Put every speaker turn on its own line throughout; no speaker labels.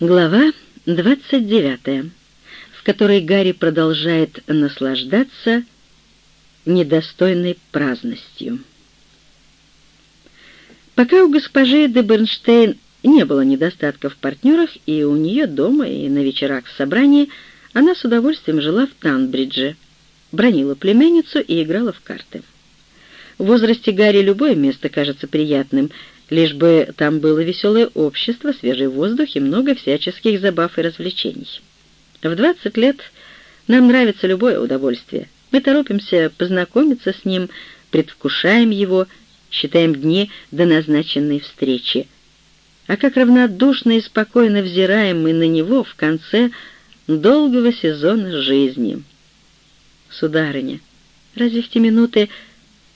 Глава 29, в которой Гарри продолжает наслаждаться недостойной праздностью. Пока у госпожи де Бернштейн не было недостатка в партнерах и у нее дома, и на вечерах в собрании, она с удовольствием жила в Танбридже, бронила племянницу и играла в карты. В возрасте Гарри любое место кажется приятным — лишь бы там было веселое общество, свежий воздух и много всяческих забав и развлечений. В двадцать лет нам нравится любое удовольствие. Мы торопимся познакомиться с ним, предвкушаем его, считаем дни до назначенной встречи. А как равнодушно и спокойно взираем мы на него в конце долгого сезона жизни. Сударыня, разве в те минуты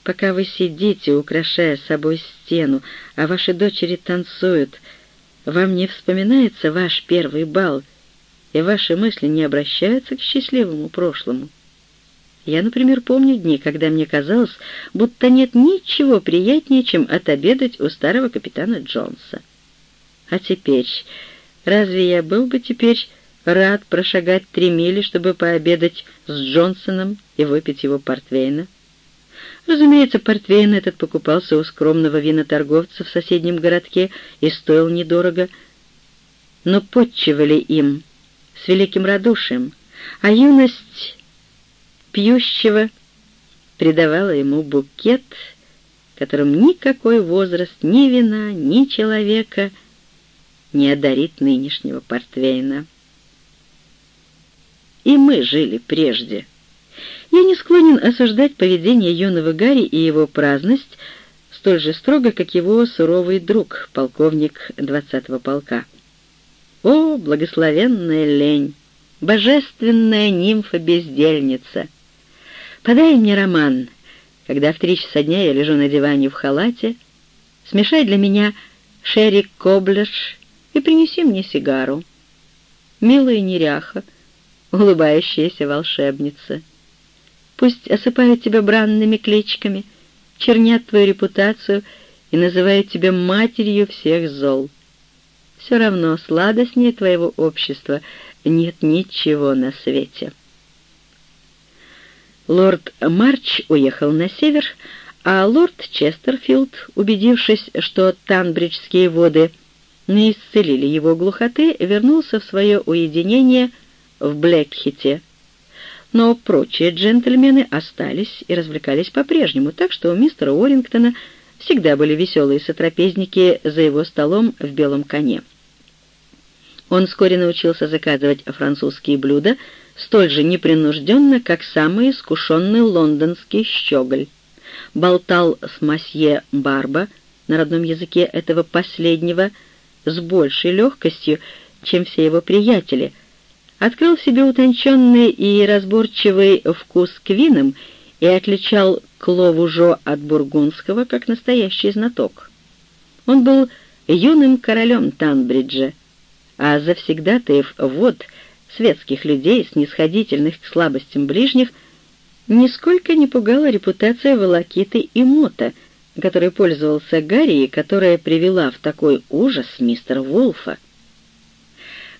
Пока вы сидите, украшая собой стену, а ваши дочери танцуют, вам не вспоминается ваш первый бал, и ваши мысли не обращаются к счастливому прошлому. Я, например, помню дни, когда мне казалось, будто нет ничего приятнее, чем отобедать у старого капитана Джонса. А теперь, разве я был бы теперь рад прошагать три мили, чтобы пообедать с Джонсоном и выпить его портвейна? Разумеется, портвейн этот покупался у скромного виноторговца в соседнем городке и стоил недорого, но подчивали им с великим радушием, а юность пьющего придавала ему букет, которым никакой возраст ни вина, ни человека не одарит нынешнего портвейна. И мы жили прежде — я не склонен осуждать поведение юного Гарри и его праздность столь же строго, как его суровый друг, полковник двадцатого полка. О, благословенная лень! Божественная нимфа-бездельница! Подай мне роман, когда в три часа дня я лежу на диване в халате, смешай для меня шерри коблеш и принеси мне сигару. Милая неряха, улыбающаяся волшебница — Пусть осыпают тебя бранными кличками, чернят твою репутацию и называют тебя матерью всех зол. Все равно сладостнее твоего общества нет ничего на свете. Лорд Марч уехал на север, а лорд Честерфилд, убедившись, что танбриджские воды не исцелили его глухоты, вернулся в свое уединение в Блэкхите — но прочие джентльмены остались и развлекались по-прежнему, так что у мистера Уоррингтона всегда были веселые сотрапезники за его столом в белом коне. Он вскоре научился заказывать французские блюда столь же непринужденно, как самый искушенный лондонский щеголь. Болтал с масье Барба на родном языке этого последнего с большей легкостью, чем все его приятели — открыл в себе утонченный и разборчивый вкус к винам и отличал Клову Жо от бургундского как настоящий знаток. Он был юным королем Танбриджа, а завсегдатаев вод светских людей, снисходительных к слабостям ближних, нисколько не пугала репутация Волокиты и Мота, которой пользовался Гарри и которая привела в такой ужас мистера Волфа.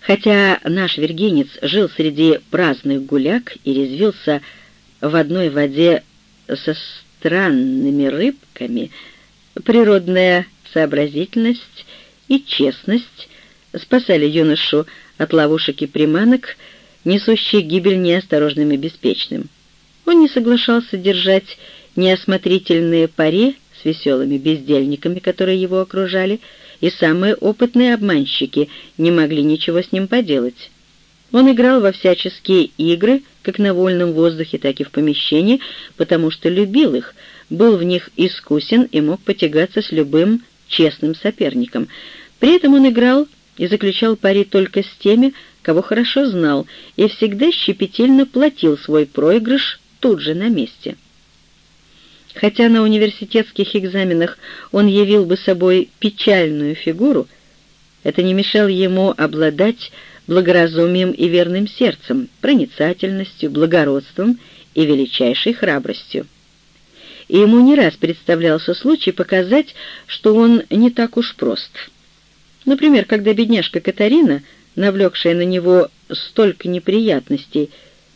Хотя наш вергенец жил среди праздных гуляк и резвился в одной воде со странными рыбками, природная сообразительность и честность спасали юношу от ловушек и приманок, несущих гибель неосторожным и беспечным. Он не соглашался держать неосмотрительные пари с веселыми бездельниками, которые его окружали, и самые опытные обманщики не могли ничего с ним поделать. Он играл во всяческие игры, как на вольном воздухе, так и в помещении, потому что любил их, был в них искусен и мог потягаться с любым честным соперником. При этом он играл и заключал пари только с теми, кого хорошо знал, и всегда щепетильно платил свой проигрыш тут же на месте. Хотя на университетских экзаменах он явил бы собой печальную фигуру, это не мешало ему обладать благоразумием и верным сердцем, проницательностью, благородством и величайшей храбростью. И ему не раз представлялся случай показать, что он не так уж прост. Например, когда бедняжка Катарина, навлекшая на него столько неприятностей,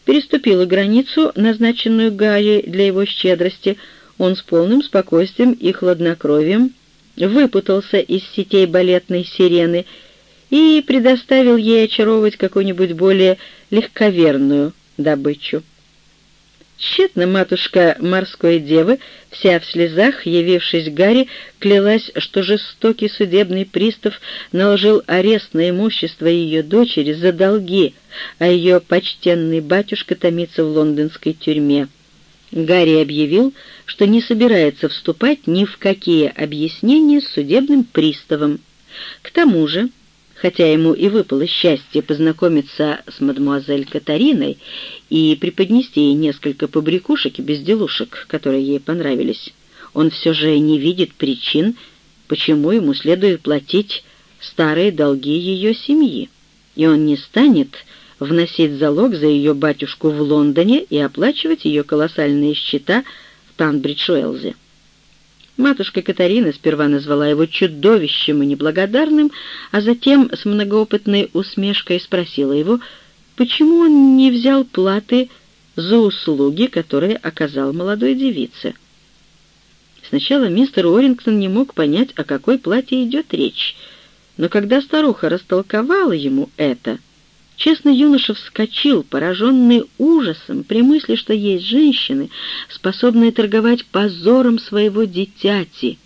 переступила границу, назначенную Гарри для его щедрости, он с полным спокойствием и хладнокровием выпутался из сетей балетной сирены и предоставил ей очаровывать какую-нибудь более легковерную добычу. Тщетно матушка морской девы, вся в слезах, явившись Гарри, клялась, что жестокий судебный пристав наложил арест на имущество ее дочери за долги, а ее почтенный батюшка томится в лондонской тюрьме. Гарри объявил, что не собирается вступать ни в какие объяснения с судебным приставом. К тому же хотя ему и выпало счастье познакомиться с мадемуазель Катариной и преподнести ей несколько побрякушек и безделушек, которые ей понравились, он все же не видит причин, почему ему следует платить старые долги ее семьи, и он не станет вносить залог за ее батюшку в Лондоне и оплачивать ее колоссальные счета в Танбридж-Уэлзе. Матушка Катарина сперва назвала его чудовищем и неблагодарным, а затем с многоопытной усмешкой спросила его, почему он не взял платы за услуги, которые оказал молодой девице. Сначала мистер Уоррингтон не мог понять, о какой плате идет речь, но когда старуха растолковала ему это, Честный юноша вскочил, пораженный ужасом при мысли, что есть женщины, способные торговать позором своего дитяти.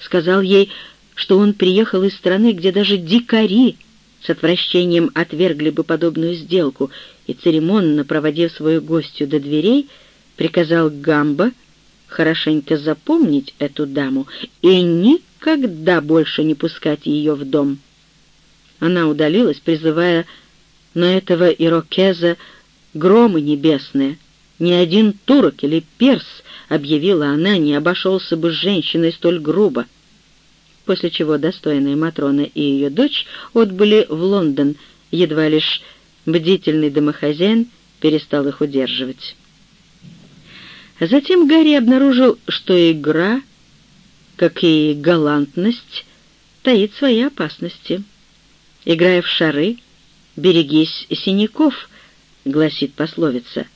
Сказал ей, что он приехал из страны, где даже дикари с отвращением отвергли бы подобную сделку, и, церемонно проводив свою гостью до дверей, приказал Гамбо хорошенько запомнить эту даму и никогда больше не пускать ее в дом. Она удалилась, призывая на этого ирокеза громы небесные. Ни один турок или перс, объявила она, не обошелся бы с женщиной столь грубо. После чего достойная Матрона и ее дочь отбыли в Лондон, едва лишь бдительный домохозяин перестал их удерживать. Затем Гарри обнаружил, что игра, как и галантность, таит свои опасности. Играя в шары, «Берегись синяков», — гласит пословица.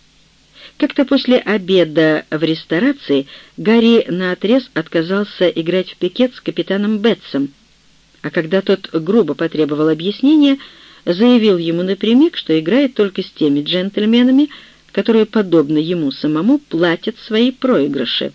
Как-то после обеда в ресторации Гарри наотрез отказался играть в пикет с капитаном Бетсом, а когда тот грубо потребовал объяснения, заявил ему напрямик, что играет только с теми джентльменами, которые, подобно ему самому, платят свои проигрыши.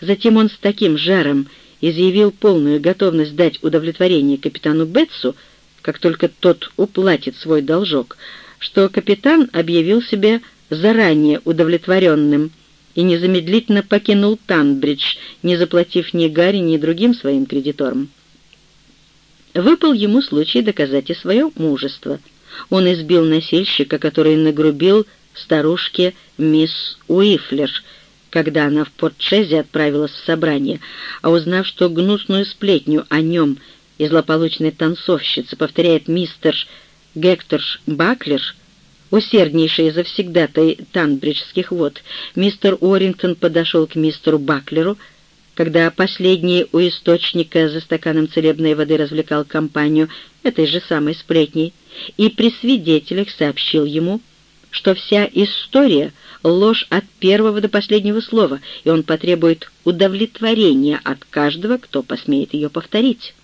Затем он с таким жаром изъявил полную готовность дать удовлетворение капитану Бетсу, как только тот уплатит свой должок, что капитан объявил себя заранее удовлетворенным и незамедлительно покинул Танбридж, не заплатив ни Гарри, ни другим своим кредиторам. Выпал ему случай доказать и свое мужество. Он избил носильщика, который нагрубил старушке мисс Уифлер, когда она в Портшезе отправилась в собрание, а узнав, что гнусную сплетню о нем – и злополучной танцовщицы, повторяет мистер Гектор Баклер, усерднейший завсегдатай танбриджских вод, мистер Уоррингтон подошел к мистеру Баклеру, когда последний у источника за стаканом целебной воды развлекал компанию этой же самой сплетней, и при свидетелях сообщил ему, что вся история — ложь от первого до последнего слова, и он потребует удовлетворения от каждого, кто посмеет ее повторить.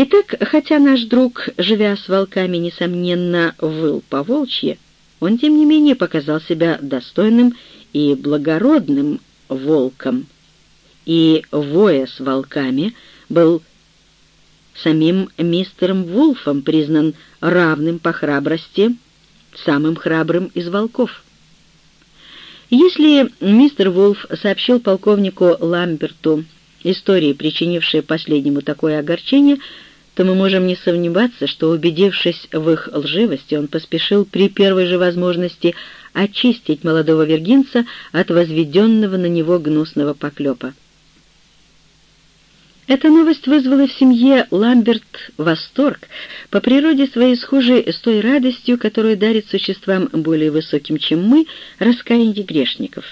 Итак, хотя наш друг, живя с волками, несомненно, выл по волчье, он, тем не менее, показал себя достойным и благородным волком, и, воя с волками, был самим мистером Вулфом признан равным по храбрости, самым храбрым из волков. Если мистер Вулф сообщил полковнику Ламберту истории, причинившие последнему такое огорчение, то мы можем не сомневаться, что, убедившись в их лживости, он поспешил при первой же возможности очистить молодого вергинца от возведенного на него гнусного поклепа. Эта новость вызвала в семье Ламберт восторг, по природе своей схожей с той радостью, которую дарит существам более высоким, чем мы, раскаяние грешников.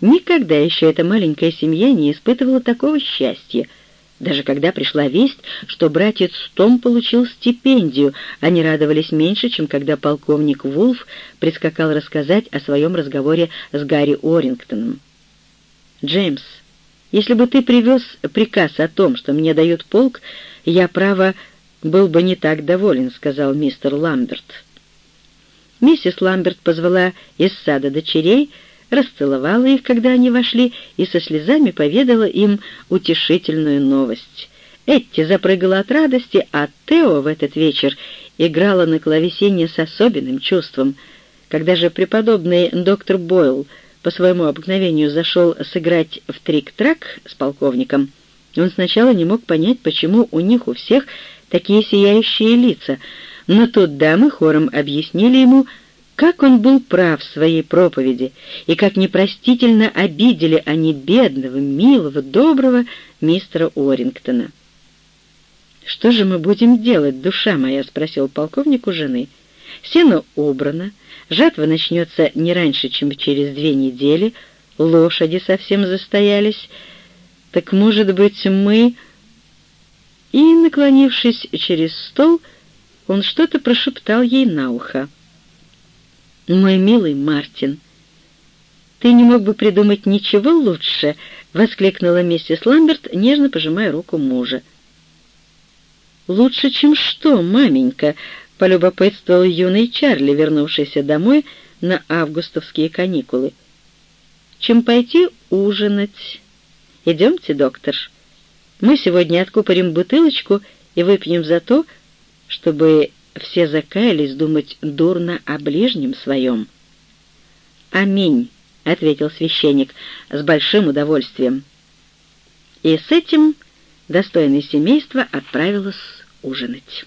Никогда еще эта маленькая семья не испытывала такого счастья — Даже когда пришла весть, что братец Том получил стипендию, они радовались меньше, чем когда полковник Вулф прискакал рассказать о своем разговоре с Гарри Орингтоном. «Джеймс, если бы ты привез приказ о том, что мне дают полк, я, право, был бы не так доволен», — сказал мистер Ламберт. Миссис Ламберт позвала из сада дочерей, расцеловала их, когда они вошли, и со слезами поведала им утешительную новость. Этти запрыгала от радости, а Тео в этот вечер играла на клавесине с особенным чувством. Когда же преподобный доктор Бойл по своему обыкновению зашел сыграть в трик-трак с полковником, он сначала не мог понять, почему у них у всех такие сияющие лица, но тут дамы хором объяснили ему, как он был прав в своей проповеди, и как непростительно обидели они бедного, милого, доброго мистера Орингтона. «Что же мы будем делать, душа моя?» — спросил полковник у жены. «Сено убрано, жатва начнется не раньше, чем через две недели, лошади совсем застоялись. Так, может быть, мы...» И, наклонившись через стол, он что-то прошептал ей на ухо. «Мой милый Мартин, ты не мог бы придумать ничего лучше?» — воскликнула миссис Ламберт, нежно пожимая руку мужа. «Лучше, чем что, маменька?» — полюбопытствовал юный Чарли, вернувшийся домой на августовские каникулы. «Чем пойти ужинать? Идемте, доктор. Мы сегодня откупорим бутылочку и выпьем за то, чтобы все закаялись думать дурно о ближнем своем. «Аминь», — ответил священник с большим удовольствием. И с этим достойное семейство отправилось ужинать.